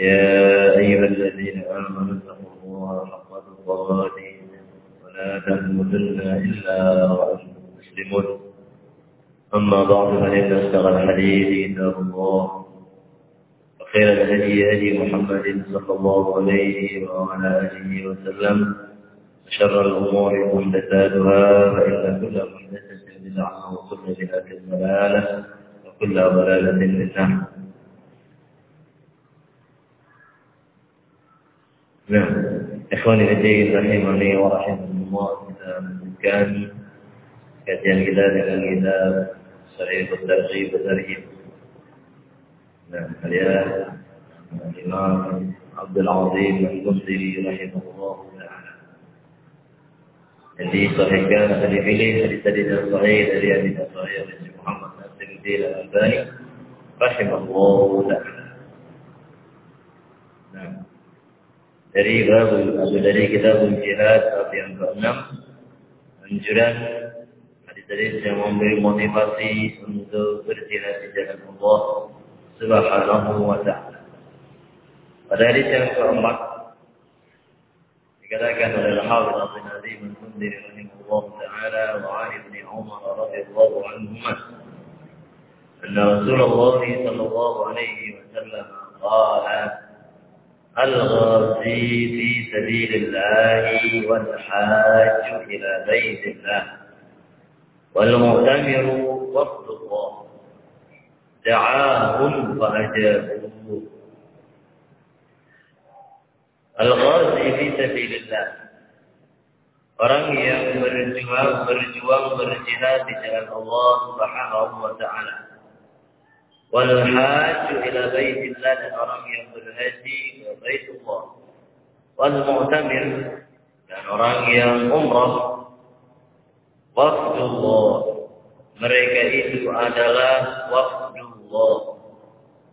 يا أيها الذين آمنوا اتقوا الله حق تقاته ولا تموتن إلا وأنتم مسلمون. أما بعد فإن أصدق الحديث كتاب الله وخير الهدي هدي محمد صلى الله عليه وعلى آله وسلم وشر الأمور محدثاتها فإن كل محدثة بدعة وكل بدعة ضلالة وكل ضلالة في نعم. إخواني الدين رحمني ورحمه الله كان كاتيان عن الكتاب صحيح الترغيب والترهيب. نعم. الياء الإمام عبد العظيم المصري رحمه الله تعالى. الذي صحيح. كان هذه عليه الذي سيدنا صحيح الذي أبي صحيح محمد بن الدين الألباني رحمه الله تعالى. dari bab dari kitab jihad bab yang ke-6 anjuran hadis-hadis yang memberi motivasi untuk berjihad di jalan Allah Subhanahu wa taala. Pada hadis yang keempat dikatakan oleh Al-Hafidz Abdul Nazim Al-Mundiri rahimahullah taala wa 'an Ibn Umar radhiyallahu anhuma أن رسول الله صلى الله عليه وسلم قال الغازي في سبيل الله والحاج إلى بيت الله. والمؤتمر وفد الله. دعاهم فأجابوه الغازي في سبيل الله. Orang yang berjuang, berjuang, berjihad di jalan Allah Subhanahu wa taala. Ila baitillah dan orang yang berhaji ke Baitullah. Wal mu'tamir dan orang yang umrah wafdullah. Mereka itu adalah wafdullah.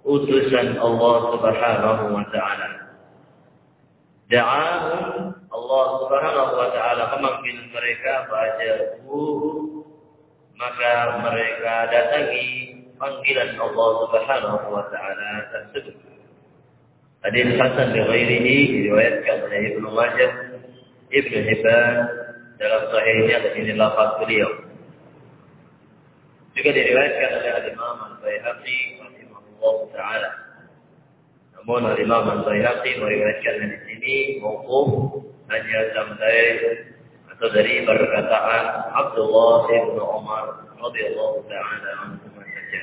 Utusan Allah Subhanahu wa taala. Da'ahum Allah Subhanahu wa taala memanggil mereka pada maka mereka datangi panggilan Allah Subhanahu wa taala tersebut. Hadis Hasan bin Ghairihi diriwayatkan oleh Ibnu Majah, Ibnu Hibban dalam sahihnya dan ini lafaz beliau. Juga diriwayatkan oleh Imam Al-Baihaqi rahimahullah taala. Namun Imam Al-Baihaqi meriwayatkan di sini mauquf hanya sampai atau dari perkataan Abdullah bin Umar radhiyallahu taala anhu saja.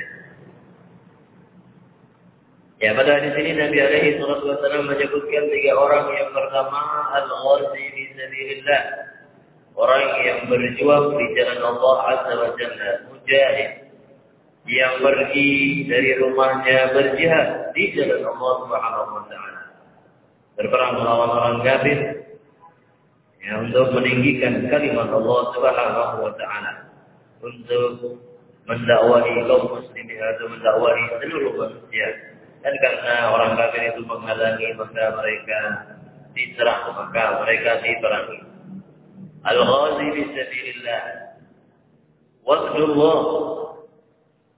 Ya pada hadis ini Nabi alaihi wasallam menyebutkan tiga orang yang pertama al-ghazi sabilillah. Orang yang berjuang di jalan Allah Azza wa Jalla, mujahid yang pergi dari rumahnya berjihad di jalan Allah Subhanahu wa taala. Berperang melawan orang kafir ya untuk meninggikan kalimat Allah Subhanahu wa taala untuk mendakwahi kaum muslimin atau mendakwahi seluruh manusia dan karena orang kafir itu menghalangi maka mereka diserang maka mereka diperangi. Al-ghazi fi sabilillah. Waqdullah.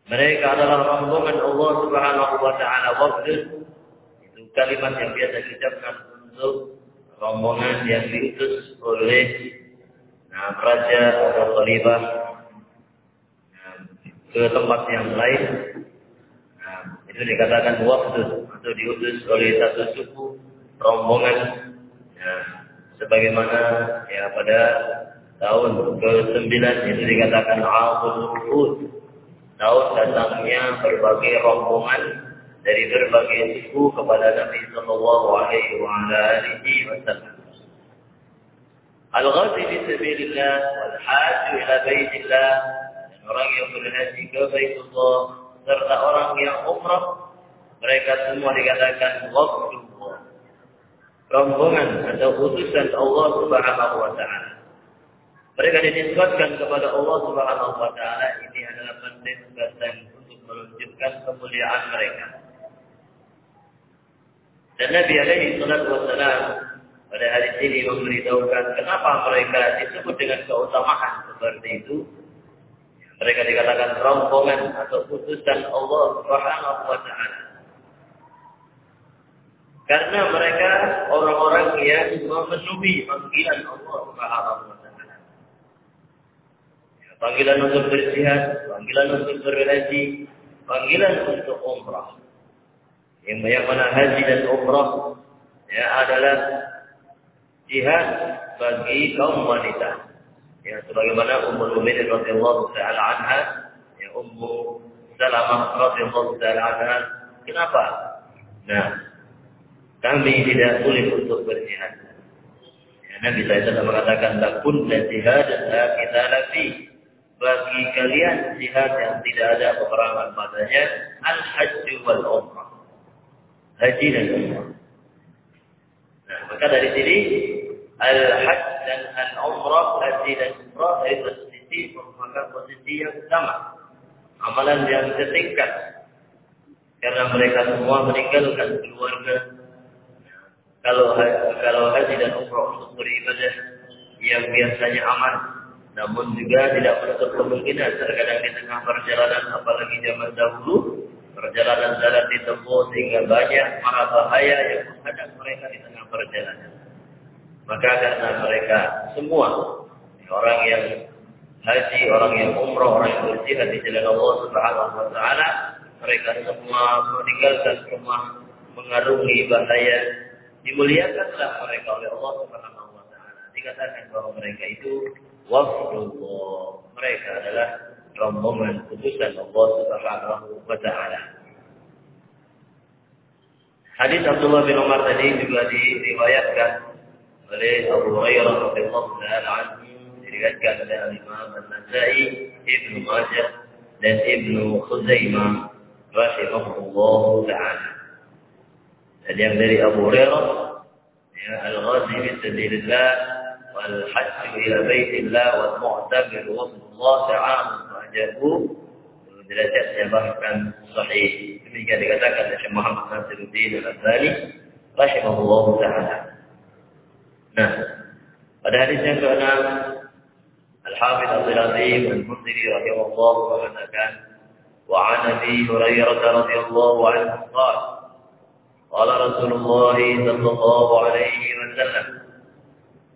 Mereka adalah rombongan Allah Subhanahu wa taala. Waqd itu kalimat yang biasa diucapkan untuk rombongan yang diutus oleh nah, raja atau khalifah nah, ke tempat yang lain. Itu dikatakan waktu atau diutus oleh satu suku rombongan. Nah, sebagaimana ya pada tahun ke-9 itu dikatakan Aamul Uhud. Tahun datangnya berbagai rombongan dari berbagai suku kepada Nabi sallallahu alaihi wasallam. Al-ghazi fi sabilillah wal hajj ila baitillah orang yang berhaji ke Baitullah serta orang yang umrah mereka semua dikatakan waqtullah. rombongan atau utusan Allah Subhanahu wa taala. Mereka dinisbatkan kepada Allah Subhanahu wa taala ini adalah penisbatan untuk menunjukkan kemuliaan mereka. Dan Nabi alaihi salatu wassalam pada hari ini memberitahukan kenapa mereka disebut dengan keutamaan seperti itu. Mereka dikatakan rombongan atau utusan Allah Subhanahu wa taala. Karena mereka orang-orang yang memenuhi panggilan Allah Subhanahu wa taala. Panggilan untuk berjihad, panggilan untuk berhaji, panggilan untuk umrah. Yang banyak mana haji dan umrah ya adalah jihad bagi kaum wanita. Ya sebagaimana Ummul Mukminin radhiyallahu taala anha, ya Ummu Salamah radhiyallahu taala anha. Kenapa? Nah, kami tidak boleh untuk berjihad. Ya, Nabi SAW mengatakan, Takun dan jihad dan kita nabi. Bagi kalian jihad yang tidak ada peperangan padanya, al-hajj wal umrah. Haji dan umrah. Nah, maka dari sini, al-hajj dan al-umrah, haji dan umrah dari posisi merupakan posisi yang sama. Amalan yang setingkat. Karena mereka semua meninggalkan keluarga, kalau kalau haji dan umroh untuk beribadah yang biasanya aman, namun juga tidak menutup kemungkinan terkadang di tengah perjalanan, apalagi zaman dahulu, perjalanan jalan ditempuh sehingga banyak mara bahaya yang menghadap mereka di tengah perjalanan. Maka karena mereka semua orang yang haji, orang yang umroh, orang yang berjihad di jalan Allah Subhanahu wa taala, mereka semua meninggalkan rumah mengarungi bahaya dimuliakanlah mereka oleh Allah Subhanahu wa taala. Dikatakan bahwa mereka itu wafdullah. Mereka adalah rombongan utusan Allah Subhanahu wa taala. Hadis Abdullah bin Umar tadi juga diriwayatkan oleh Abu Hurairah radhiyallahu taala anhu diriwayatkan oleh Imam An-Nasa'i, Ibnu Majah dan Ibnu Khuzaimah rahimahullah taala. Dan yang dari Abu Hurairah, ya, al-ghazi fi sabilillah wal hajj ila baitillah wal mu'tamir wa Allah ta'ala fa'jabu derajatnya bahkan sahih. Demikian dikatakan oleh Syekh Muhammad Nasiruddin Al-Albani rahimahullah taala. Nah, pada hadis yang ke-6 Al-Hafidh Abdul Azim Al-Mundiri rahimahullah mengatakan وعن أبي هريرة رضي الله عنه قال قال رسول الله صلى الله عليه وسلم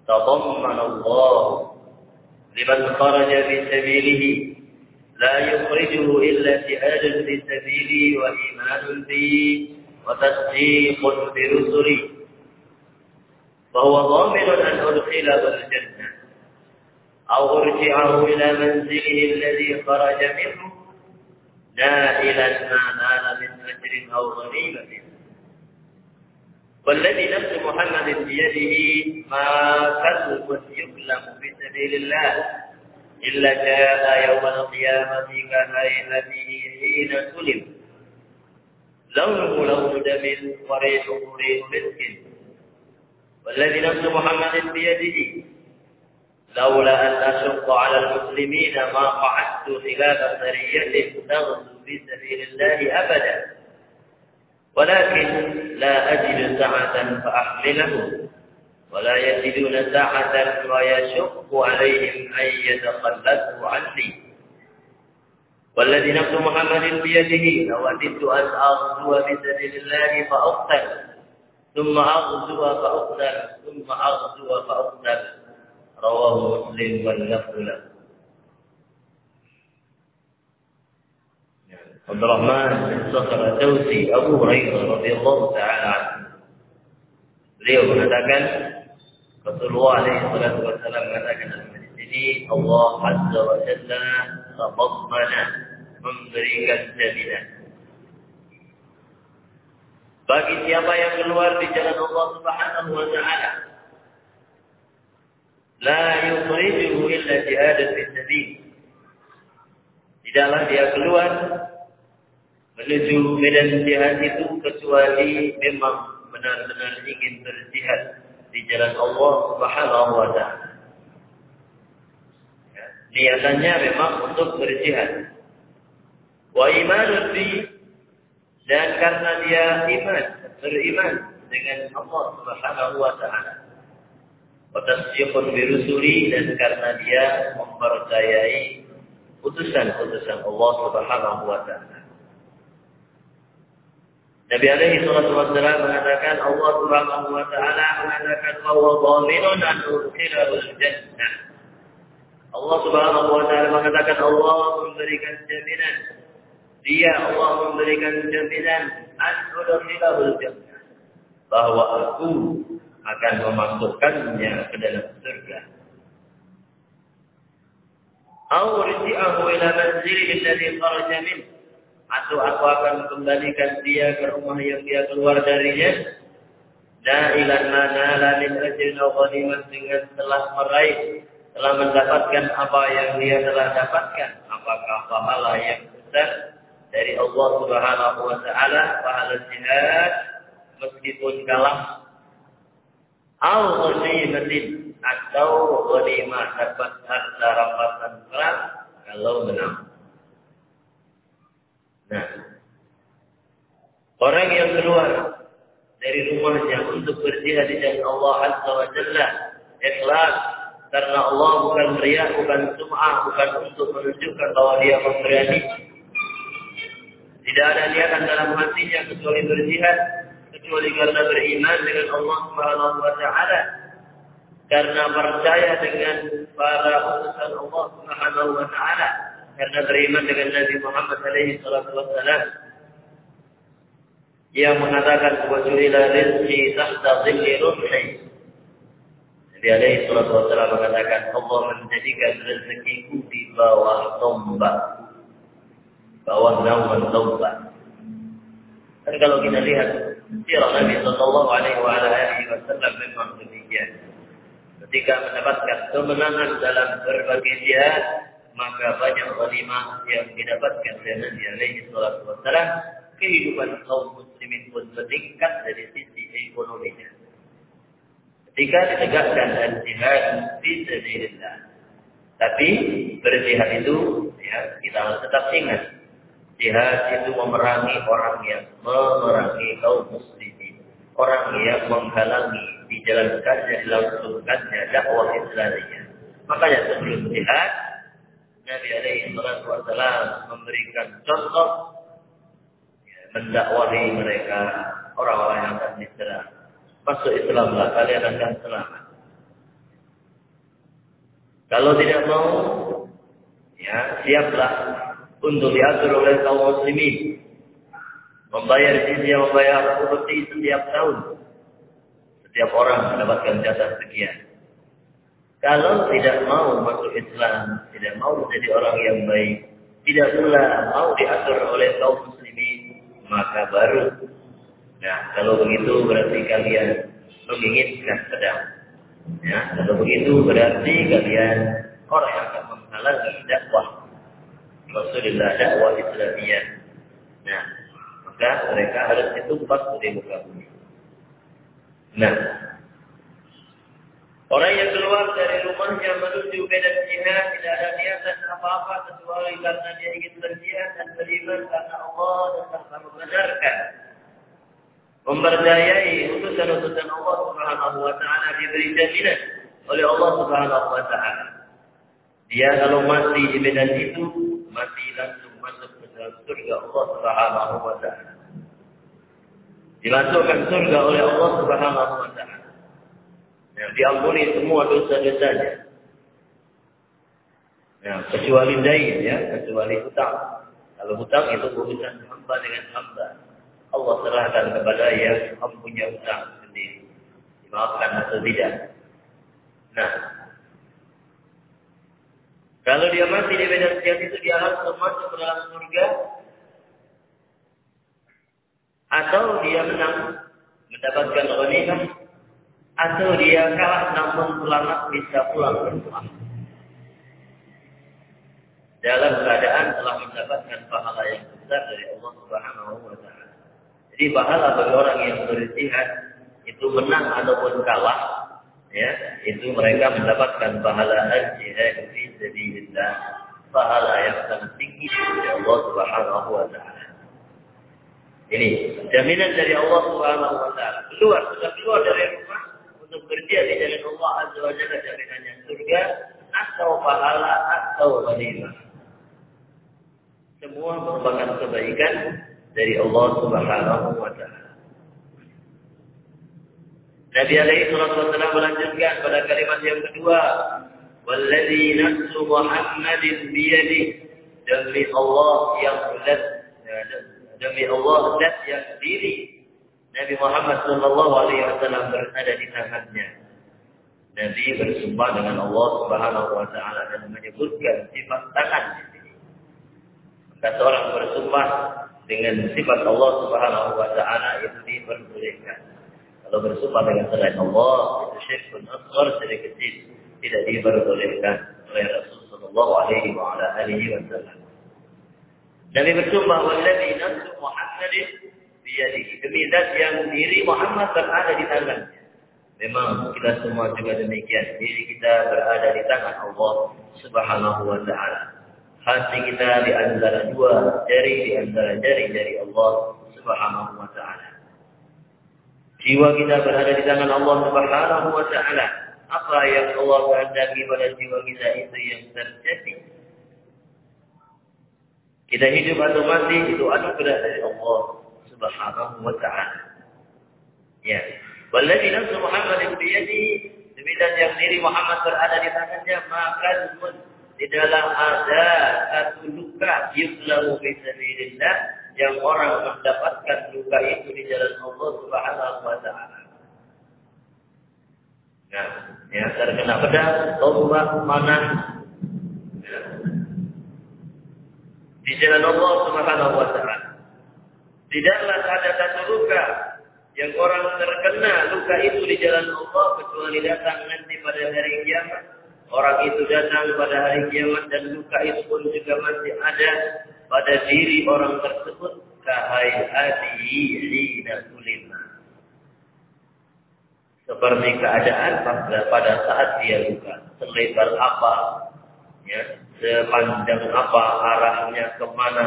تضمن الله لمن خرج في سبيله لا يخرجه إلا جهاد في سبيلي وإيمان بي وتصديق برسلي. فهو ضامن أن أدخله الجنة أو أرجعه إلى منزله الذي خرج منه نائلا ما نال من أجر أو غنيمة والذي نفس محمد بيده ما كلب يكلم في سبيل الله إلا جاء يوم القيامة كهيئته حين سلم. لونه لون دم وريحه ريح مسك والذي نفس محمد بيده لولا أن أشق على المسلمين ما قعدت خلاف سرية تغزو في سبيل الله أبدا. ولكن لا أجد سعة فأحمله ولا يجدون سعة ويشق عليهم أن يتخلفوا عني. والذي نفس محمد بيده لوددت أن أغزو بسبيل الله فأقتل ثم عرضوا فأقتل ثم عرضوا فأقتل. رواه مسلم واللفظ له. عبد الرحمن بن سفر الدوسي أبو هريرة رضي الله تعالى عنه. Beliau mengatakan الله عليه الصلاة والسلام mengatakan ini Allah Azza wa Jalla memberikan jaminan. Bagi siapa yang keluar di jalan Allah Subhanahu wa taala la yukhrijuhu illa jihadan fi sabil tidaklah dia keluar menuju medan jihad itu kecuali memang benar-benar ingin berjihad di jalan Allah Subhanahu wa taala. Ya, niatannya memang untuk berjihad. Wa imanun bi dan karena dia iman, beriman dengan Allah Subhanahu wa taala. Wa tasdiqun bi rusuli dan karena dia mempercayai utusan-utusan Allah Subhanahu wa taala. Nabi alaihi salatu wassalam mengatakan Allah Subhanahu wa taala mengatakan bahwa dhaminun an udkhilahu jannah. Allah Subhanahu wa taala mengatakan Allah memberikan jaminan dia Allah memberikan jaminan an udkhilahu jannah. Bahwa aku akan memasukkannya ke dalam surga. Au rji'ahu ila manzilihi alladhi kharaja minhu atau aku akan kembalikan dia ke rumah yang dia keluar darinya. Ilan mana lamin ajrin ghaniman dengan telah meraih telah mendapatkan apa yang dia telah dapatkan. Apakah pahala yang besar dari Allah Subhanahu wa taala pahala jihad meskipun kalah au ghanimatin atau ghanimah dapat harta rampasan perang kalau menang Nah, orang yang keluar dari rumahnya untuk berjihad di jalan Allah Azza wa Jalla, ikhlas karena Allah bukan riak, bukan sum'ah, bukan untuk menunjukkan bahwa dia memberani. Tidak ada niatan dalam hatinya kecuali berjihad, kecuali karena beriman dengan Allah Subhanahu wa taala. Karena percaya dengan para utusan Allah Subhanahu wa taala karena beriman dengan Nabi Muhammad alaihi salatu wassalam yang mengatakan wa ju'ila rizqi tahta dhilli rumhi Nabi alaihi salatu wassalam mengatakan Allah menjadikan rezekiku di bawah tombak bawah naungan tombak dan kalau kita lihat sirah Nabi sallallahu alaihi wasallam memang demikian. Ketika mendapatkan kemenangan dalam berbagai jihad maka banyak ghanimah yang didapatkan oleh Nabi alaihi wasallam kehidupan kaum muslimin pun meningkat dari sisi ekonominya. Ketika ditegakkan dan jihad fi sabilillah tapi berjihad itu ya kita harus tetap ingat jihad itu memerangi orang yang memerangi kaum muslimin orang yang menghalangi dijalankannya dilangsungkannya dakwah Islamiyah makanya sebelum jihad Nabi alaihi wasallam memberikan contoh ya, mendakwahi mereka orang-orang yang akan diserang. Masuk Islamlah kalian akan selamat. Kalau tidak mau, ya siaplah untuk diatur oleh kaum muslimin. Membayar jizyah, membayar upeti setiap tahun. Setiap orang mendapatkan jatah sekian. Kalau tidak mau masuk Islam, tidak mau menjadi orang yang baik, tidak pula mau diatur oleh kaum muslimin, maka baru. Nah, kalau begitu berarti kalian menginginkan pedang. Ya, kalau begitu berarti kalian orang yang akan menghalangi dakwah Rasulullah dakwah Islamiyah. Nah, maka mereka harus ditumpas di muka bumi. Nah, Orang yang keluar dari rumahnya menuju medan jihad tidak ada niatan apa-apa kecuali karena dia ingin berjihad dan beriman karena Allah dan karena membenarkan. Mempercayai utusan-utusan Allah Subhanahu wa taala diberi jaminan oleh Allah Subhanahu wa taala. Dia kalau mati di medan itu mati langsung masuk ke dalam surga Allah Subhanahu wa taala. Dimasukkan surga oleh Allah Subhanahu wa taala yang diampuni semua dosa-dosanya. Ya, kecuali dain ya, kecuali hutang. Kalau hutang itu urusan hamba dengan hamba. Allah serahkan kepada yang mempunyai hutang sendiri. Dimaafkan atau tidak. Nah, kalau dia mati di medan jihad itu dia harus masuk ke dalam surga atau dia menang mendapatkan ghanimah atau dia kalah namun selamat bisa pulang rumah. Dalam keadaan telah mendapatkan pahala yang besar dari Allah Subhanahu wa taala. Jadi pahala bagi orang yang berjihad itu menang ataupun kalah, ya, itu mereka mendapatkan pahala al-jihad fi sabilillah, pahala yang sangat tinggi dari Allah Subhanahu wa taala. Ini jaminan dari Allah Subhanahu wa taala. Keluar, sudah keluar dari rumah untuk berjihad di jalan Allah Azza wa Jalla jaminannya surga atau pahala atau ghanimah. Semua merupakan kebaikan dari Allah Subhanahu wa taala. Nabi alaihi wasallam melanjutkan pada kalimat yang kedua, "Walladzi nafsu Muhammadin biyadi" demi Allah yang zat demi Allah zat yang diri Nabi Muhammad sallallahu alaihi wasallam berada di tangannya. Nabi bersumpah dengan Allah Subhanahu wa taala dan menyebutkan sifat tangan di sini. Maka seorang bersumpah dengan sifat Allah Subhanahu wa taala itu diperbolehkan. Kalau bersumpah dengan selain Allah itu syirkun asghar syirik kecil tidak diperbolehkan oleh Rasul sallallahu alaihi wa ala alihi wasallam. Nabi bersumpah wallazi nafsu Muhammadin biyadihi demi zat yang diri Muhammad berada di tangannya. Memang kita semua juga demikian. Diri kita berada di tangan Allah Subhanahu wa taala hati kita di antara dua jari di antara jari-jari Allah Subhanahu wa taala. Jiwa kita berada di tangan Allah Subhanahu wa taala. Apa yang Allah kehendaki pada jiwa kita itu yang terjadi. Kita hidup atau mati itu anugerah dari Allah Subhanahu wa taala. Ya. Walladzi nafsu Muhammadin biyadihi demikian yang diri Muhammad berada di tangannya maka di dalam ada satu luka yuzlamu fi sabilillah yang orang mendapatkan luka itu di jalan Allah Subhanahu wa taala. Nah, ya terkena pedang, tombak, panah. Ya. Di jalan Allah Subhanahu wa taala. Tidaklah ada satu luka yang orang terkena luka itu di jalan Allah kecuali datang nanti pada hari kiamat Orang itu datang pada hari kiamat dan luka itu pun juga masih ada pada diri orang tersebut. Kahai hadihi dan sulima. Seperti keadaan pada, pada saat dia luka. Selebar apa, ya, sepanjang apa arahnya ke mana,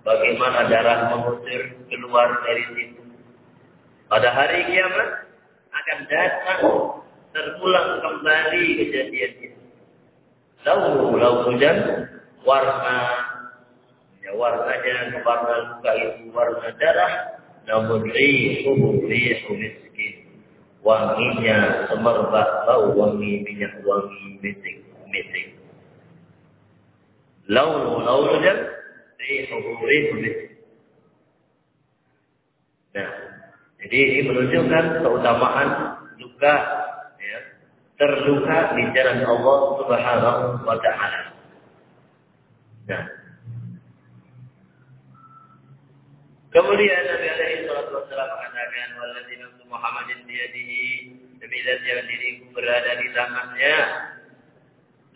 bagaimana darah mengucur keluar dari situ. Pada hari kiamat akan datang terulang kembali kejadian itu. Lalu, lalu hujan, warna, ya warnanya, warna luka itu warna darah, namun rihuhu rihu miskin. Wanginya semerbak bau wangi minyak wangi misik. Lalu, lalu hujan, rihuhu rihu miskin. Nah, jadi ini menunjukkan keutamaan luka terluka di jalan Allah Subhanahu wa taala. Nah. Kemudian Nabi alaihi wasallam mengatakan wallazi Muhammadin biyadihi demi zat yang diriku berada di tangannya.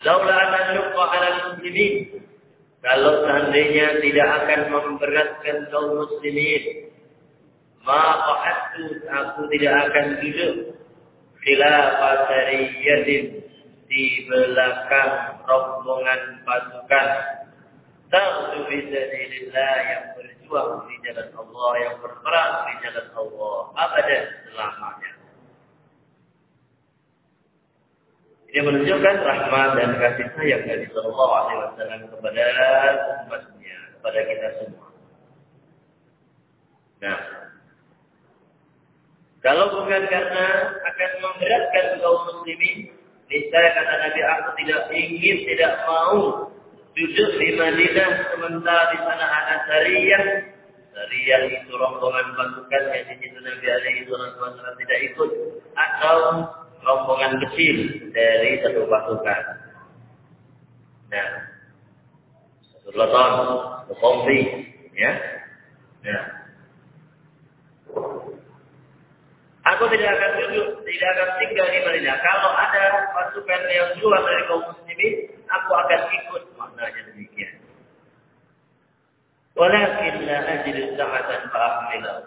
Laula an yuqqa 'ala muslimin kalau seandainya tidak akan memberatkan kaum muslimin maka aku tidak akan duduk khilafah sariyatin di belakang rombongan pasukan Ta'udu bisabilillah yang berjuang di jalan Allah, yang berperang di jalan Allah. Abadan selamanya. Ini menunjukkan rahmat dan kasih sayang dari Alaihi Wasallam kepada umatnya, kepada kita semua. Nah, kalau bukan karena akan memberatkan kaum muslimin, niscaya kata Nabi aku tidak ingin, tidak mau duduk di Madinah sementara di sana ada Sariyah. Sariyah itu rombongan pasukan yang di situ Nabi alaihi wasallam tidak ikut atau rombongan kecil dari satu pasukan. Nah, satu leton, satu ya. Nah, Aku tidak akan duduk, tidak akan tinggal di Madinah. Kalau ada pasukan yang keluar dari kaum muslimin, aku akan ikut. Maknanya demikian. Walakin la ajidu sa'atan fa'ahmilah.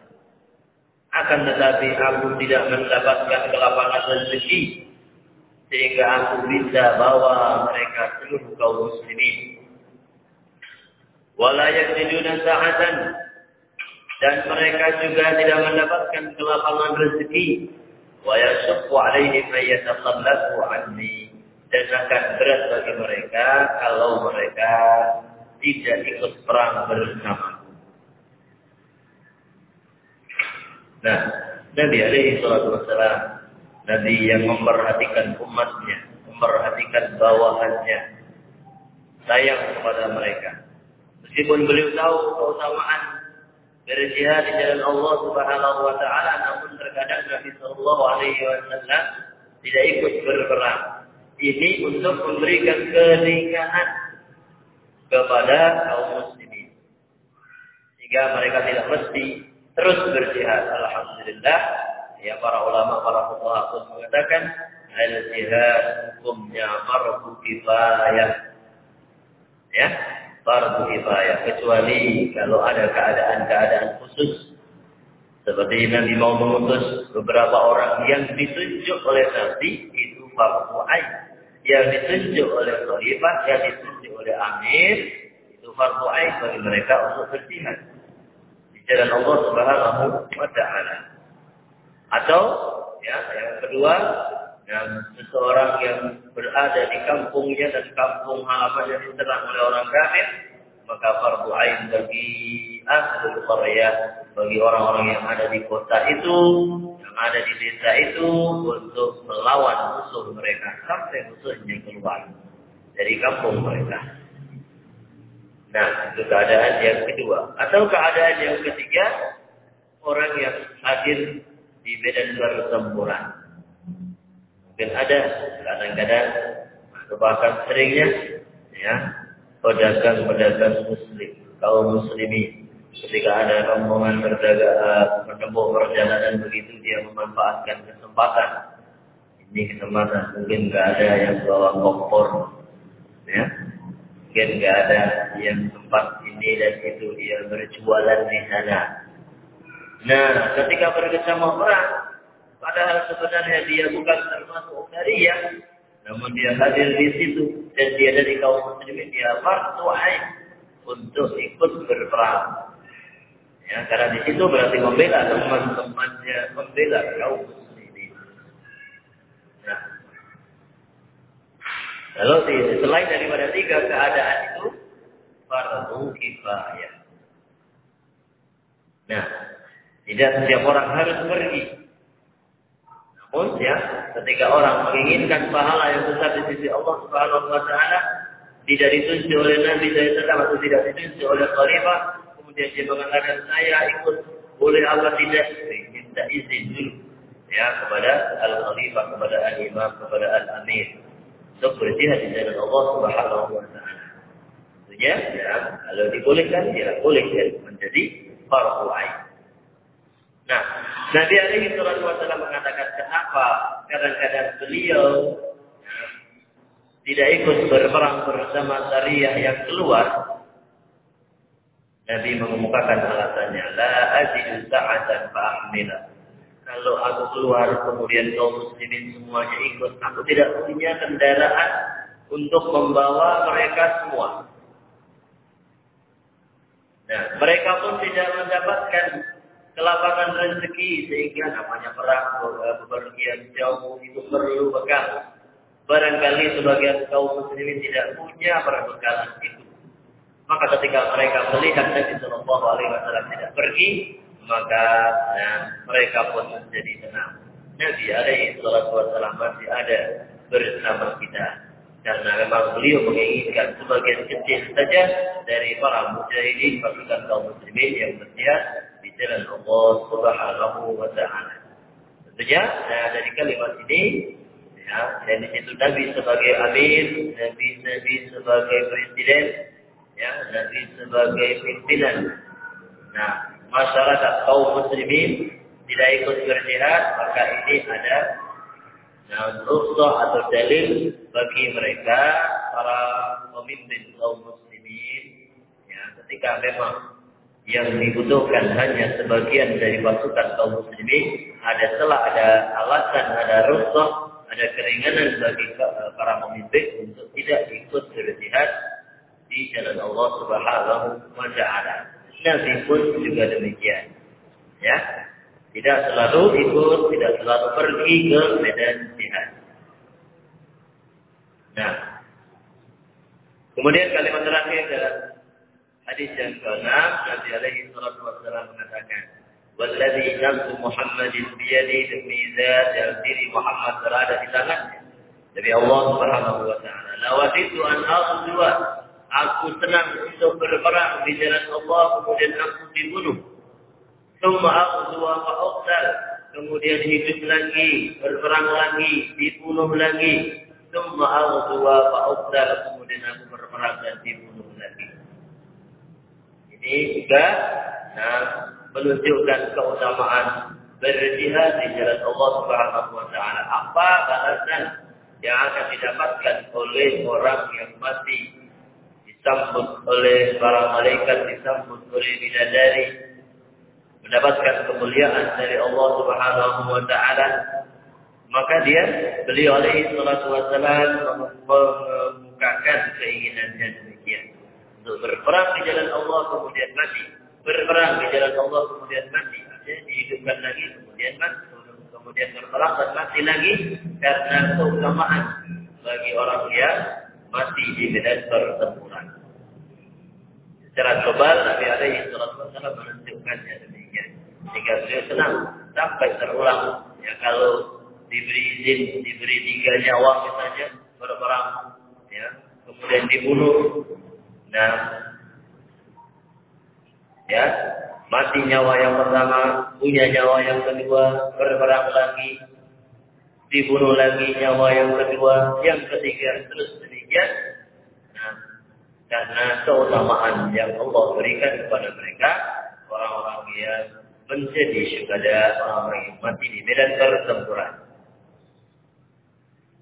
Akan tetapi aku tidak mendapatkan kelapangan rezeki sehingga aku bisa bawa mereka seluruh kaum muslimin. Wala yajiduna sa'atan dan mereka juga tidak mendapatkan kelapangan rezeki. Wa yashuqqu 'alaihim an yataqallabu 'anni dan akan berat bagi mereka kalau mereka tidak ikut perang bersama. Nah, Nabi alaihi salatu Nabi yang memperhatikan umatnya, memperhatikan bawahannya, sayang kepada mereka. Meskipun beliau tahu keutamaan berjihad di jalan Allah Subhanahu wa taala, namun terkadang Nabi sallallahu alaihi wasallam tidak ikut berperang. Ini untuk memberikan keringanan kepada kaum muslimin. Sehingga mereka tidak mesti terus berjihad. Alhamdulillah, ya para ulama, para fuqaha pun mengatakan al jihad hukumnya fardu kifayah. Ya, fardu kifayah kecuali kalau ada keadaan-keadaan khusus seperti Nabi mau mengutus beberapa orang yang ditunjuk oleh Nabi itu fardu ain. Yang ditunjuk oleh khalifah, yang ditunjuk oleh amir itu fardu ain bagi mereka untuk berjihad jalan Allah Subhanahu wa taala. Atau ya yang kedua yang seseorang yang berada di kampungnya dan kampung halamannya diserang oleh orang kafir maka fardu ain bagi ahlul qaryah bagi orang-orang yang ada di kota itu yang ada di desa itu untuk melawan musuh mereka sampai musuhnya keluar dari kampung mereka. Nah, itu keadaan yang kedua. Atau keadaan yang ketiga, orang yang hadir di medan pertempuran. Mungkin ada kadang-kadang atau bahkan seringnya ya pedagang-pedagang muslim, kaum muslimin ketika ada rombongan berdagang menempuh perjalanan begitu dia memanfaatkan kesempatan ini kesempatan mungkin nggak ada yang bawa kompor ya Mungkin nggak ada yang tempat ini dan itu dia berjualan di sana. Nah, ketika berkecamuk perang, padahal sebenarnya dia bukan termasuk ya, namun dia hadir di situ dan dia dari kaum muslimin dia fardu ain untuk ikut berperang. Ya, karena di situ berarti membela teman-temannya, membela kaum Kalau selain daripada tiga keadaan itu, fardu kifayah. Nah, tidak setiap orang harus pergi. Namun ya, ketika orang menginginkan pahala yang besar di sisi Allah Subhanahu wa taala, tidak ditunjuk oleh Nabi SAW atau tidak ditunjuk oleh khalifah, kemudian dia mengatakan saya ikut boleh Allah tidak minta izin dulu ya kepada al khalifah kepada al imam kepada al amir untuk berjihad di jalan Allah Subhanahu wa taala. Tentunya ya, kalau dibolehkan ya boleh ya, menjadi fardu ain. Nah, Nabi alaihi salatu wasallam mengatakan kenapa kadang-kadang beliau ya, tidak ikut berperang bersama syariah yang keluar Nabi mengemukakan alasannya la ajidu sa'atan fa'ahmilah kalau aku keluar kemudian kaum muslimin semuanya ikut, aku tidak punya kendaraan untuk membawa mereka semua. Nah, mereka pun tidak mendapatkan kelapangan rezeki sehingga namanya perang bepergian jauh itu perlu bekal. Barangkali sebagian kaum muslimin tidak punya perbekalan itu. Maka ketika mereka melihat Nabi Shallallahu Alaihi Wasallam tidak pergi, maka ya, mereka pun menjadi tenang. Nabi alaihi wasallam masih ada bersama kita. Karena memang beliau menginginkan sebagian kecil saja dari para mujahidin pasukan kaum muslimin yang berjihad di jalan Allah Subhanahu wa taala. Tentunya nah, dari kalimat ini ya, dan itu Nabi sebagai amir, Nabi Nabi sebagai presiden, ya, Nabi sebagai pimpinan. Nah, masyarakat kaum muslimin tidak ikut berjihad, maka ini ada nah, rukhsah atau dalil bagi mereka para pemimpin kaum muslimin ya ketika memang yang dibutuhkan hanya sebagian dari pasukan kaum muslimin, ada celah, ada alasan, ada rusuh, ada keringanan bagi para pemimpin untuk tidak ikut berjihad di jalan Allah Subhanahu wa taala. Nabi pun juga demikian. Ya. Tidak selalu ikut, tidak selalu pergi ke medan jihad. Nah, kemudian kalimat terakhir dalam Hadis yang ke-6 Nabi alaihi salatu wassalam mengatakan Walladhi nafsu Muhammadin biyadi demi zat yang diri Muhammad berada di tangannya. Dari Allah Subhanahu wa taala. Lawaditu an dua. Aku senang untuk berperang di jalan Allah kemudian aku dibunuh. Summa dua fa'uqtal. Kemudian hidup lagi, berperang lagi, dibunuh lagi. Summa dua fa'uqtal. Kemudian aku berperang dan dibunuh lagi. Ini juga nah, menunjukkan keutamaan berjihad di jalan Allah Subhanahu wa taala. Apa balasan yang akan didapatkan oleh orang yang mati disambut oleh para malaikat, disambut oleh bidadari, mendapatkan kemuliaan dari Allah Subhanahu wa taala. Maka dia beliau alaihi salatu wasallam mengemukakan keinginannya demikian. Untuk berperang di jalan Allah kemudian mati, berperang di jalan Allah kemudian mati, artinya dihidupkan lagi kemudian mati, kemudian berperang dan mati lagi karena keutamaan bagi orang yang mati di medan pertempuran. Secara global Nabi alaihi wasallam menunjukkannya demikian. Sehingga beliau senang sampai terulang ya kalau diberi izin diberi tiga nyawa misalnya berperang ya kemudian dibunuh Nah, ya, mati nyawa yang pertama, punya nyawa yang kedua, berperang lagi, dibunuh lagi nyawa yang kedua, yang ketiga, terus demikian nah, karena keutamaan yang Allah berikan kepada mereka orang-orang yang menjadi syukada orang-orang yang mati di medan pertempuran.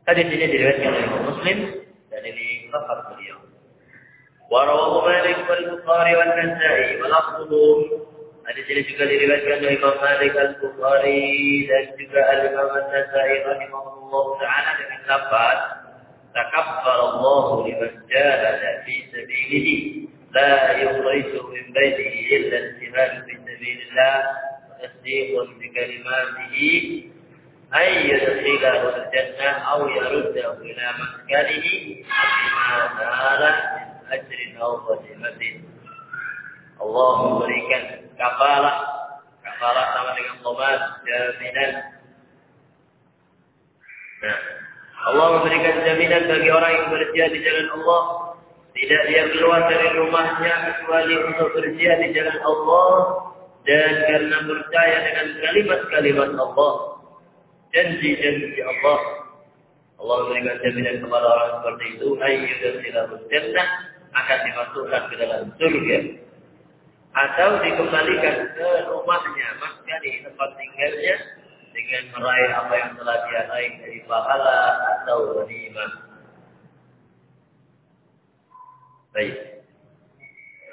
Tadi ini diriwayatkan oleh Muslim dan ini lafaz beliau. Warawahu Malik wal Bukhari wal Nasai wal juga diriwayatkan oleh Imam Malik al Bukhari dan juga al Imam Nasai rahimahullah taala dengan lafaz takabbal Allah liman jahada fi sabilihi. La yukhriju min baitihi illa al-jihad fi sabilillah. Wa tasdiqun bi kalimatihi. Ay yadkhilahu al-jannah aw yaruddahu ila maskanihi. Bima nala ajrin aw ghanimatin. Allah memberikan kafalah, kafalah sama dengan tobat, jaminan. Nah, Allah memberikan jaminan bagi orang yang berjihad di jalan Allah. Tidak dia keluar dari rumahnya kecuali untuk berjihad di jalan Allah dan karena percaya dengan kalimat-kalimat Allah, janji-janji Allah. Allah memberikan jaminan kepada orang seperti itu, ayyuhal jannah akan dimasukkan ke dalam surga atau dikembalikan ke rumahnya di tempat tinggalnya dengan meraih apa yang telah dia raih dari pahala atau ghanimah. Baik.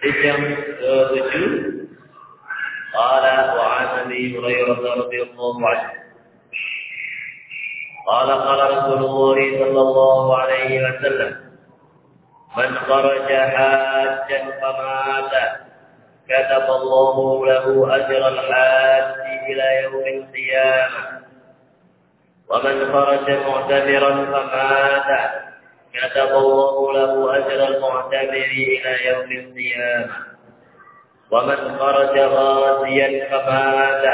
Hadis yang ketujuh قال وعن ابي هريره رضي الله عنه قال قال رسول الله صلى الله عليه وسلم من خرج حاجا فمات كتب الله له أجر الحاج إلى يوم القيامة ومن خرج معتمرا فمات كتب الله له أجر المعتمر إلى يوم القيامة ومن خرج غازيا فمات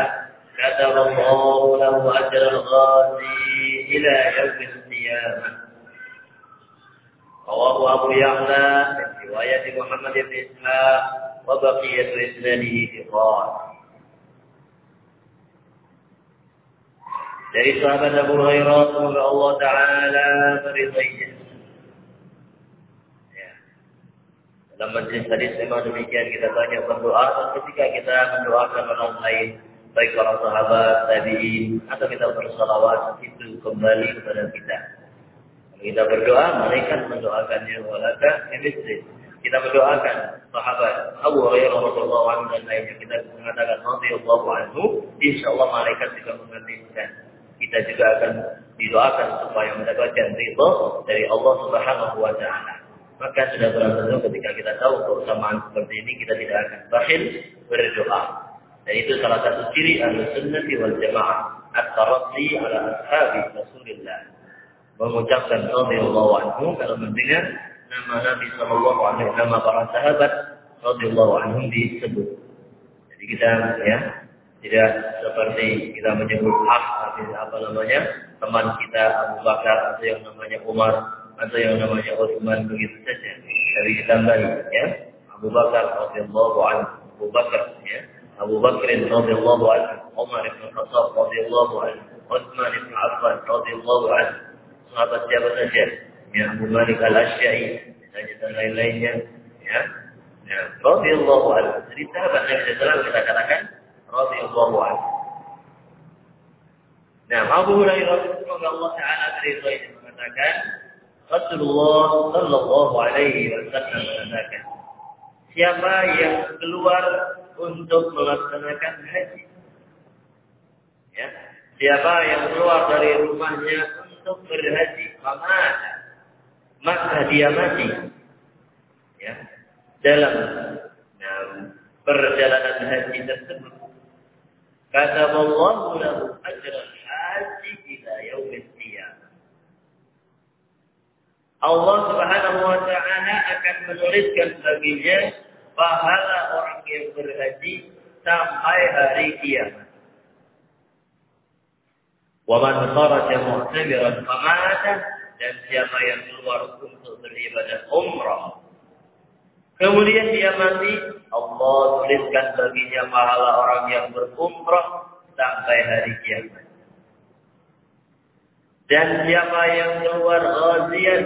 كتب الله له أجر الغازي إلى يوم القيامة رواه أبو يعلى من رواية محمد بن إسحاق وبقية إسناده ثقات dari sahabat Abu Hurairah semoga Allah Taala meridainya. Ya. Dalam majlis tadi memang demikian kita banyak berdoa dan ketika kita mendoakan orang lain baik para sahabat, tabi'in atau kita bersalawat itu kembali kepada kita. Kita berdoa, malaikat mendoakannya walaka emisri. kita mendoakan sahabat Abu Hurairah radhiyallahu anhu dan lainnya kita mengatakan radhiyallahu anhu insyaallah malaikat juga mengertikan kita juga akan didoakan supaya mendapatkan ridho dari Allah Subhanahu wa taala. Maka sudah berlalu ketika kita tahu keutamaan seperti ini kita tidak akan bakhil berdoa. Dan itu salah satu ciri ahli sunnah wal jamaah at-taraddi ala ashabi Rasulullah mengucapkan radhiyallahu anhu kalau mendengar nama Nabi sallallahu alaihi wasallam nama para sahabat radhiyallahu anhum disebut. Jadi kita ya tidak seperti kita menyebut ah apa namanya teman kita Abu Bakar atau yang namanya Umar atau yang namanya Utsman begitu saja. Tapi ditambahi ya Abu Bakar radhiyallahu anhu Abu Bakar ya Abu Bakar radhiyallahu anhu Umar bin Khattab radhiyallahu anhu Utsman bin Affan radhiyallahu anhu sahabat siapa saja ya Abu Malik Al-Asy'ari dan lain-lainnya ya. Ya radhiyallahu anhu. Jadi sahabat Nabi sallallahu kita katakan radhiyallahu anhu. Nah, Abu Hurairah Allah Taala beridhoi mengatakan Rasulullah Sallallahu Alaihi Wasallam mengatakan siapa yang keluar untuk melaksanakan haji? Ya siapa yang keluar dari rumahnya untuk berhaji? Maka maka dia mati. Ya. Dalam nah, perjalanan haji tersebut. Kata Allah lahu ajran haji ila yaumil qiyamah. Allah Subhanahu wa taala akan menuliskan baginya pahala orang yang berhaji sampai hari kiamat. Wa man kharaja mu'tamiran famata dan siapa yang keluar untuk beribadah umrah. Kemudian dia mati, Allah tuliskan baginya pahala orang yang berumrah sampai hari kiamat. Dan siapa yang keluar ghazian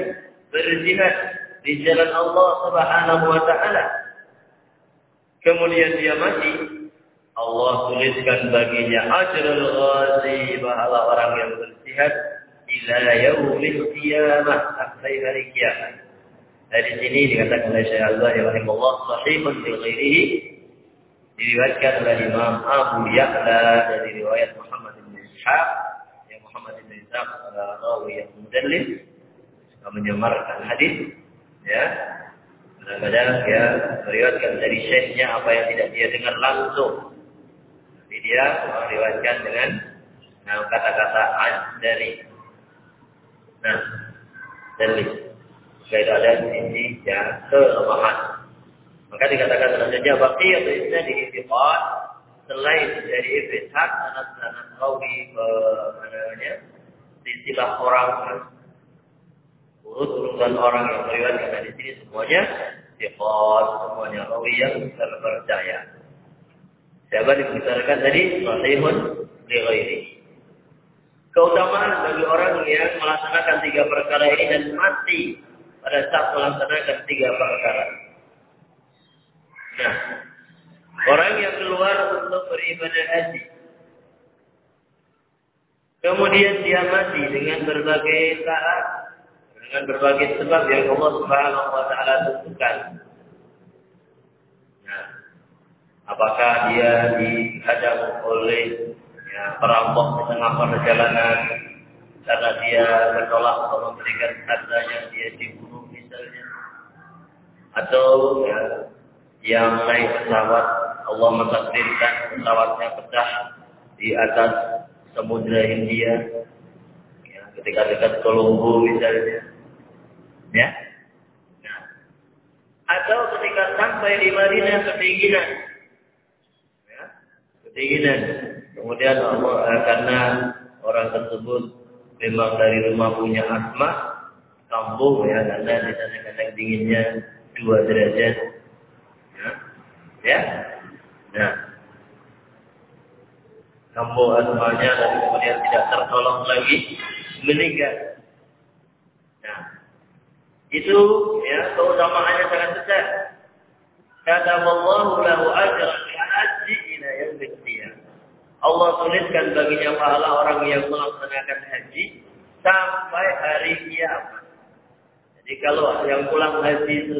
berjihad di jalan Allah Subhanahu wa taala. Kemudian dia mati, Allah tuliskan baginya ajrul ghazi pahala orang yang berjihad ila yaumil qiyamah sampai hari kiamat. Dari sini dikatakan oleh Syekh Al-Albani rahimahullah sahihun bil ghairihi. Diriwayatkan oleh Imam Abu Ya'la dari riwayat Muhammad bin Ishaq. Yang Muhammad bin Ishaq rawi yang mudallis menyamarkan hadis ya. Kadang-kadang ya meriwayatkan dari syekhnya apa yang tidak dia dengar langsung. Tapi dia meriwayatkan dengan kata-kata dari Nah, dalil. Jika ada sisi ya kelemahan. Maka dikatakan selanjutnya bakti atau istilah di istiqat selain dari ifishak sanad-sanad rawi mana namanya istilah orang urut urutan orang yang meriwayatkan di sini semuanya istiqat semuanya rawi yang terpercaya. Siapa dibicarakan tadi sahihun li ghairi keutamaan bagi orang yang melaksanakan tiga perkara ini dan mati pada saat melaksanakan tiga perkara. Nah, orang yang keluar untuk beribadah haji, kemudian dia mati dengan berbagai saat, dengan berbagai sebab yang Allah Subhanahu Wa Taala tentukan. Nah, apakah dia dihadap oleh perampok di tengah perjalanan. Karena dia menolak untuk memberikan hartanya dia dibunuh misalnya. Atau ya, yang naik pesawat. Allah mentakdirkan pesawatnya pecah di atas Samudra Hindia ya, ketika dekat Kolombo misalnya. Ya. Nah. atau ketika sampai di Madinah kedinginan ya, kedinginan Kemudian Allah eh, karena orang tersebut memang dari rumah punya asma, kampung ya karena di sana kadang dinginnya dua derajat. Ya. ya. Nah. Kampung asmanya dan kemudian tidak tertolong lagi meninggal. Nah. Itu ya keutamaannya sangat besar. Kata Allah lahu ajran Allah tuliskan baginya pahala orang yang melaksanakan haji sampai hari kiamat. Jadi kalau yang pulang haji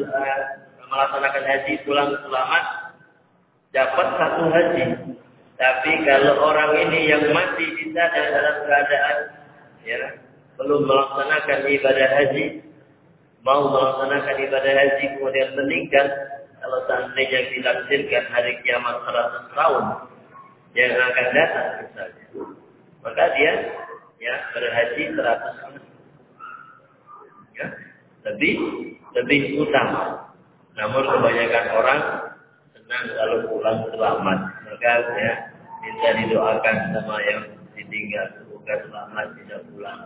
melaksanakan haji pulang selamat dapat satu haji. Tapi kalau orang ini yang mati di sana dalam keadaan ya belum melaksanakan ibadah haji, mau melaksanakan ibadah haji kemudian meninggal, kalau seandainya dilaksirkan hari kiamat 100 tahun yang akan datang misalnya, maka dia ya berhaji 100 tahun. Ya, lebih lebih utama. Namun kebanyakan orang senang kalau pulang selamat. Maka ya minta didoakan sama yang ditinggal semoga selamat tidak pulang.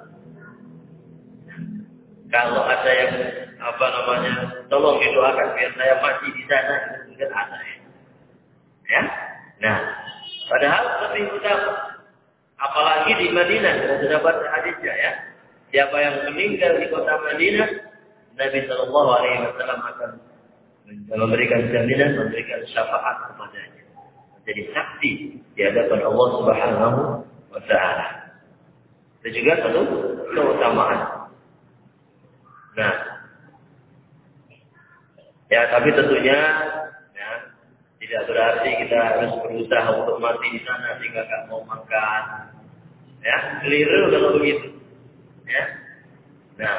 Kalau ada yang apa namanya, tolong didoakan biar saya mati di sana, itu kan aneh. Ya, nah, padahal lebih utama. Apalagi di Madinah, kita sudah baca hadisnya ya. Siapa yang meninggal di kota Madinah, Nabi Shallallahu Alaihi Wasallam akan memberikan jaminan, memberikan syafaat kepadanya. Menjadi saksi di hadapan Allah Subhanahu wa Ta'ala. Dan juga satu keutamaan. Nah, ya tapi tentunya ya, tidak berarti kita harus berusaha untuk mati di sana sehingga nggak mau makan. Ya, keliru kalau begitu. Ya, nah,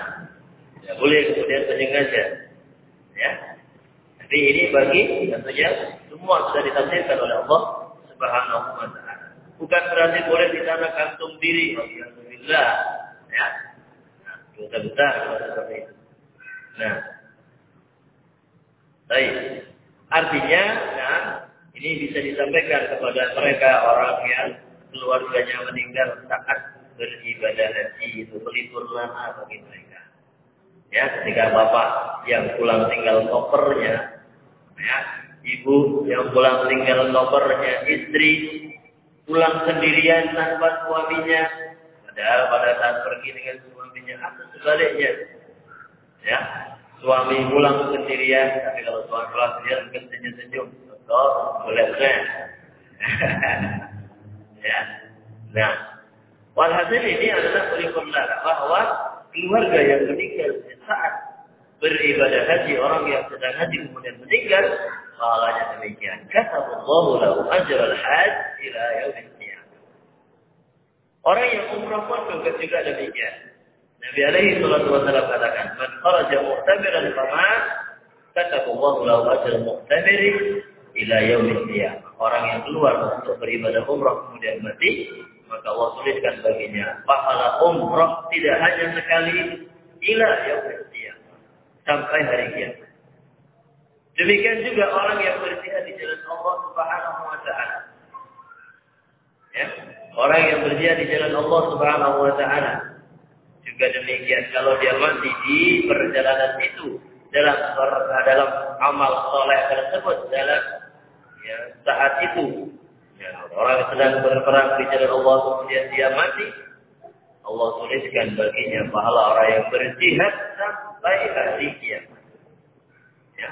ya boleh kemudian sengaja. Ya, tapi ini bagi tentunya semua sudah ditafsirkan oleh Allah Subhanahu wa taala. Bukan berarti boleh di sana kantung diri, alhamdulillah. Ya. Nah, dosa besar seperti itu. Nah, baik. Artinya, nah, ini bisa disampaikan kepada mereka orang yang keluarganya meninggal saat beribadah haji itu pelipur lama bagi mereka. Ya, ketika bapak yang pulang tinggal kopernya, ya, ibu yang pulang tinggal kopernya, istri pulang sendirian tanpa suaminya, padahal pada saat pergi dengan suaminya atau sebaliknya, ya, suami pulang sendirian, tapi kalau suami pulang sendirian mungkin senyum-senyum, betul, boleh ya, nah, walhasil ini adalah kurikulum bahwa keluarga yang meninggal saat beribadah haji orang yang sedang haji kemudian meninggal pahalanya demikian. Kataballahu lahu ajral hajj ila yaumil orang yang umrah pun juga demikian Nabi alaihi salatu wasallam katakan man kharaja mu'tamiran fama kataballahu lahu ajral mu'tamiri ila yaumil qiyamah orang yang keluar untuk beribadah umrah kemudian mati maka Allah tuliskan baginya pahala umrah tidak hanya sekali ila yaumil qiyamah sampai hari kiamat. Demikian juga orang yang berjihad di jalan Allah Subhanahu wa taala. Ya, orang yang berjihad di jalan Allah Subhanahu wa taala juga demikian kalau dia mati di perjalanan itu dalam dalam amal soleh tersebut dalam ya, saat itu Ya, orang sedang berperang di jalan Allah kemudian dia mati, Allah tuliskan baginya pahala orang yang berjihad sampai hari kiamat. Ya,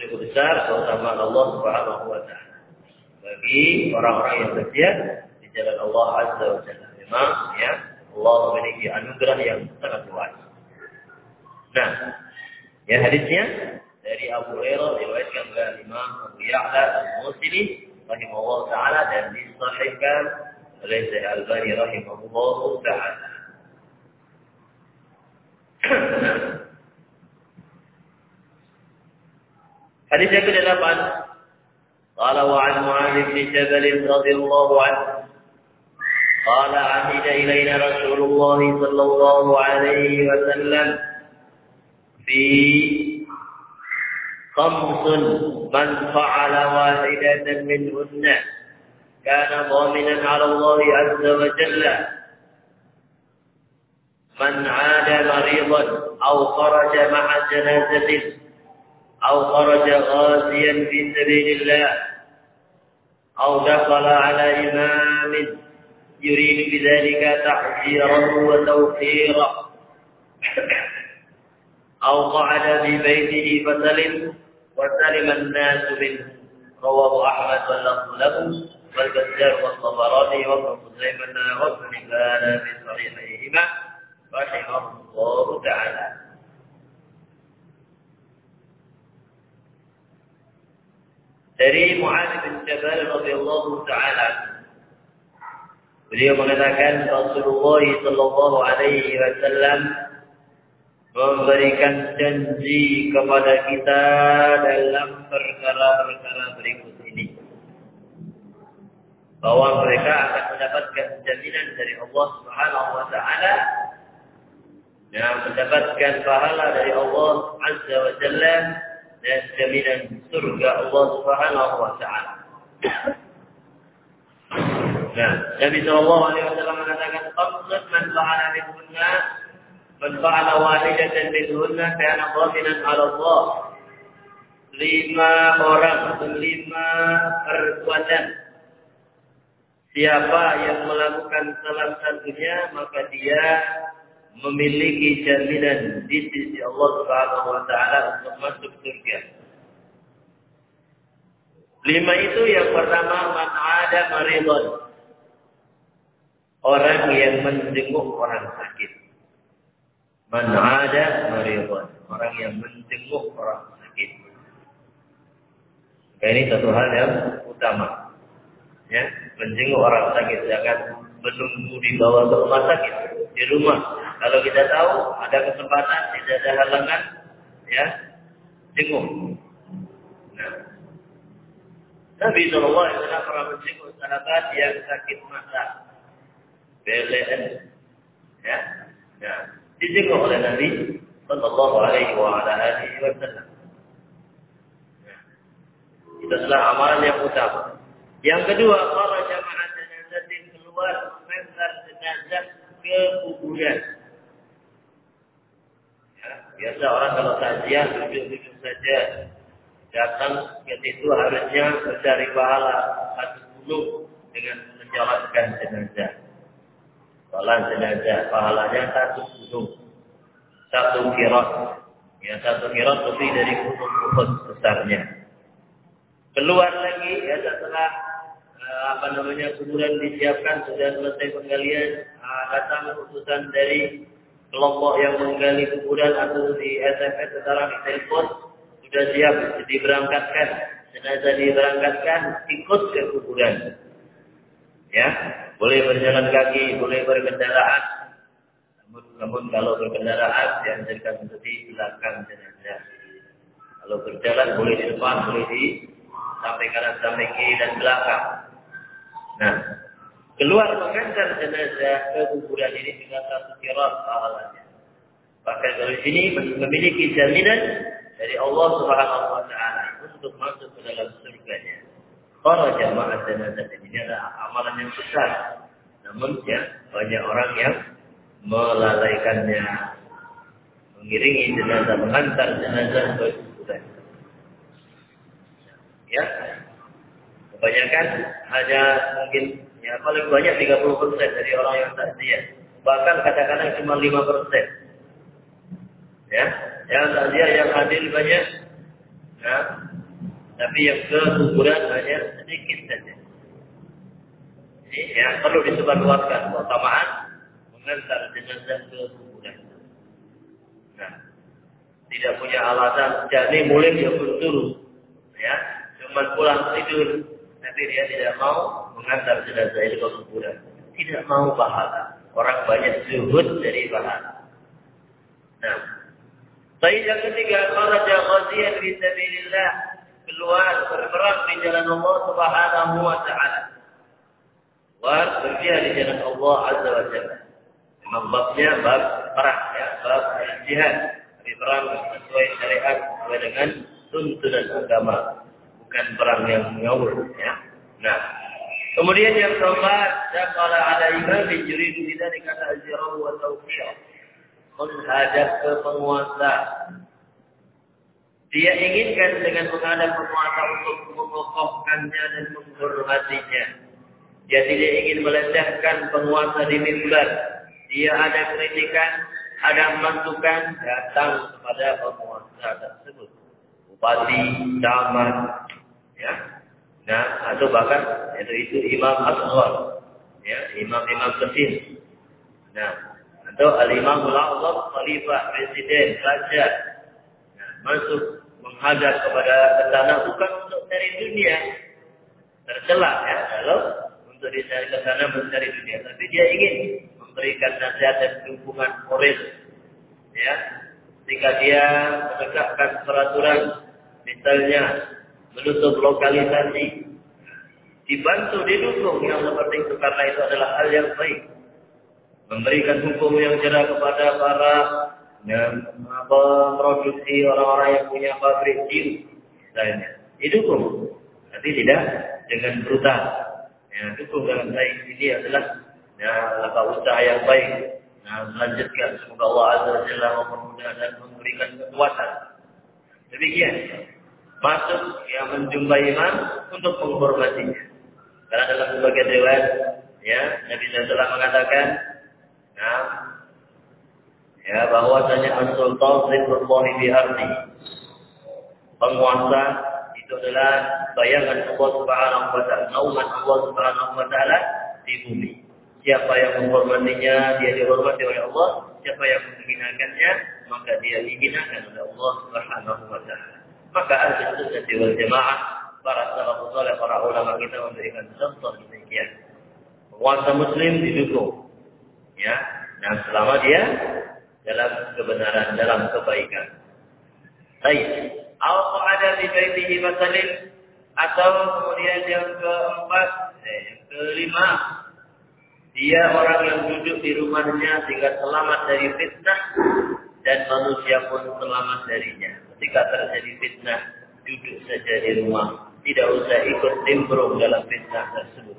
cukup besar keutamaan Allah Subhanahu wa taala. Bagi orang-orang yang berjihad di jalan Allah Azza wa Jalla. Memang ya, Allah memiliki anugerah yang sangat luas. Nah, ya hadisnya dari Abu Hurairah diriwayatkan oleh Imam Abu Ya'la Al-Musili rahimahullah taala dan disahihkan oleh Syekh Al-Albani rahimahullah taala. Hadis yang ke-8 قال وعن معاذ بن جبل رضي الله عنه قال عهد إلينا رسول الله صلى الله عليه وسلم في خمس من فعل واحدة منهن. كان ضامنا على الله عز وجل. من عاد مريضا أو خرج مع جنازة أو خرج غازيا في سبيل الله أو دخل على إمام يريد بذلك تحذيرا وتوقيرا أو قعد في بيته فسلم وسلم الناس منه. رواه أحمد واللفظ له والبزار والطبراني وابن خزيمة وابن حبان في صحيحيهما رحمه الله تعالى. dari Mu'adz bin Jabal radhiyallahu taala Beliau mengatakan Rasulullah sallallahu alaihi wasallam memberikan janji kepada kita dalam perkara-perkara berikut ini. Bahwa mereka akan mendapatkan jaminan dari Allah Subhanahu wa taala yang mendapatkan pahala dari Allah Azza wa Jalla dan jaminan surga Allah Subhanahu wa taala. Nah, Nabi Shallallahu Alaihi Wasallam mengatakan, "Qamsat man fa'ala minhunna, man fa'ala wahidatan minhunna, kana dhaminan 'ala Allah." Lima orang atau lima perbuatan. Siapa yang melakukan salah satunya, maka dia memiliki jaminan di sisi Allah Subhanahu wa taala untuk masuk surga. Lima itu yang pertama man ada maridon. Orang yang menjenguk orang sakit. Man ada maridon. Orang yang menjenguk orang sakit. Nah, ini satu hal yang utama. Ya, menjenguk orang sakit jangan menunggu dibawa ke rumah sakit di rumah kalau kita tahu ada kesempatan, tidak ada halangan, ya, jenguk. Nah, Nabi Shallallahu Alaihi Wasallam pernah menjenguk sahabat yang sakit mata, BLN, ya, ya, dijenguk oleh Nabi Shallallahu Alaihi Wasallam. Ya. Itu adalah amalan yang utama. Yang kedua, para jamaah jenazah keluar mengantar jenazah ke kuburan. Biasa orang kalau takziah duduk-duduk saja. Datang ke situ harusnya mencari pahala satu dengan menjalankan jenazah. Salat jenazah pahalanya satu gunung. Satu kirot. Ya satu kirot lebih dari gunung Uhud besarnya. Keluar lagi ya setelah uh, apa namanya kuburan disiapkan sudah selesai penggalian uh, datang keputusan dari kelompok yang menggali kuburan atau di SMS sekarang di telepon sudah siap diberangkatkan jenazah diberangkatkan ikut ke kuburan ya boleh berjalan kaki boleh berkendaraan namun, namun kalau berkendaraan dianjurkan untuk di belakang jenazah kalau berjalan boleh di depan boleh di sampai kanan sampai kiri dan belakang nah keluar mengantar jenazah ke kuburan ini dengan satu kirat pahalanya. Bahkan dari sini memiliki jaminan dari Allah Subhanahu wa taala untuk masuk ke dalam surganya. Para jamaah jenazah ini adalah amalan yang besar. Namun ya banyak orang yang melalaikannya. Mengiringi jenazah, mengantar jenazah ke kuburan. Ya, kebanyakan hanya mungkin Ya, paling banyak 30 persen dari orang yang takziah. Bahkan kadang-kadang cuma 5 persen. Ya, yang takziah yang hadir banyak. Ya, tapi yang ke kuburan hanya sedikit saja. Ini yang perlu disebarluaskan keutamaan mengantar jenazah ke kuburan. Nah, tidak punya alasan jadi mulai dia turun. Ya, cuma pulang tidur tapi dia tidak mau mengantar jenazah itu ke kuburan. Tidak mau pahala. Orang banyak zuhud dari pahala. Nah, Baik yang ketiga, kharaja ghaziyan fi sabilillah, keluar berperang di jalan Allah Subhanahu wa taala. Keluar berjihad di jalan Allah Azza wa Jalla. Memang babnya bab perang ya, bab jihad. Di perang sesuai syariat sesuai dengan tuntunan agama, bukan perang yang ngawur ya. Nah, Kemudian yang keempat, dakala ala imam yuridu bidzalika ta'zirahu wa tawqiyah. Menghadap ke penguasa. Dia inginkan dengan menghadap penguasa untuk mengokohkannya dan menghormatinya. Dia tidak ingin melecehkan penguasa di mimbar. Dia ada kritikan, ada masukan datang kepada penguasa tersebut. Bupati, camat, ya, Nah, atau bahkan itu itu imam asghar, ya, imam-imam kecil. Nah, atau al-imam al khalifah, presiden, raja. Nah, masuk menghadap kepada ke sana bukan untuk cari dunia. Tercela ya kalau untuk dicari ke sana mencari dunia, tapi dia ingin memberikan nasihat dan dukungan moral. Ya, jika dia menegakkan peraturan, misalnya menutup lokalisasi, dibantu didukung yang seperti itu karena itu adalah hal yang baik. Memberikan hukum yang jelas kepada para dan produksi orang-orang yang punya pabrik sim misalnya. Didukung, tapi tidak dengan brutal. Ya, dukung dalam baik ini adalah ya, langkah usaha yang baik. Nah, melanjutkan semoga Allah Azza wa Jalla mempermudah dan memberikan kekuatan. Demikian. Masuk yang menjumpai iman untuk menghormatinya. Karena dalam sebagian riwayat ya Nabi SAW mengatakan, nah, ya bahwasanya as-sultan zikrullah di ardi. Penguasa itu adalah bayangan Allah Subhanahu wa taala, nauman Allah Subhanahu wa taala di bumi. Siapa yang menghormatinya, dia dihormati oleh Allah. Siapa yang menghinakannya, maka dia dihinakan oleh Allah Subhanahu wa taala. Maka ahli sunnah wal jamaah, para salafus saleh, para ulama kita memberikan contoh demikian. Penguasa muslim didukung. Ya, dan selama dia dalam kebenaran, dalam kebaikan. Baik. Atau ada di baitihi masalin atau kemudian yang keempat, eh, yang kelima, dia orang yang duduk di rumahnya sehingga selamat dari fitnah dan manusia pun selamat darinya. Ketika terjadi fitnah, duduk saja di rumah, tidak usah ikut nimbrung dalam fitnah tersebut.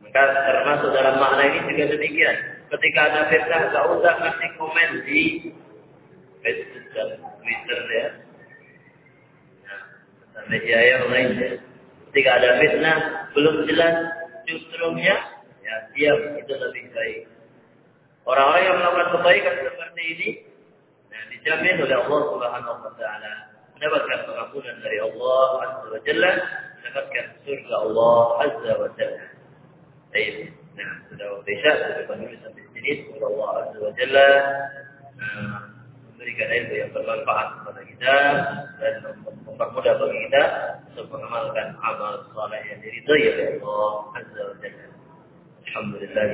Maka termasuk dalam makna ini juga demikian ketika ada fitnah nggak usah ngasih komen di Facebook dan Twitter ya. Nah, media yang lainnya. Ketika ada fitnah belum jelas justrunya, ya diam itu lebih baik. Orang-orang yang melakukan kebaikan seperti ini, nah, dijamin oleh Allah Subhanahu Wa Taala mendapatkan pengampunan dari Allah Azza wa Jalla, mendapatkan surga Allah Azza wa Jalla. Baik. Nah, sudah bisa sudah penulis sampai sini. Semoga Allah Azza wa Jalla uh, memberikan ilmu yang bermanfaat kepada kita dan mempermudah bagi kita untuk mengamalkan amal saleh yang diridhai oleh Allah Azza wa Jalla. Alhamdulillah,